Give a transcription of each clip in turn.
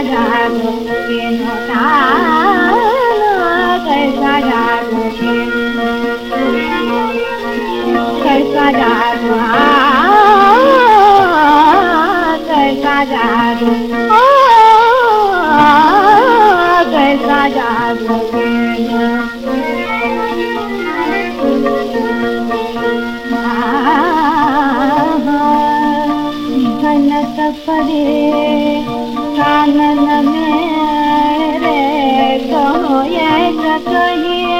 ڪيسا ڪيسا جا دوئا ڪيسا جاڳ ڪيسا جاڳي پري नन मेरे कहो ऐसा कहिए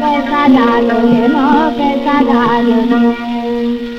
कैसा डालो रे मो कैसा डालो रे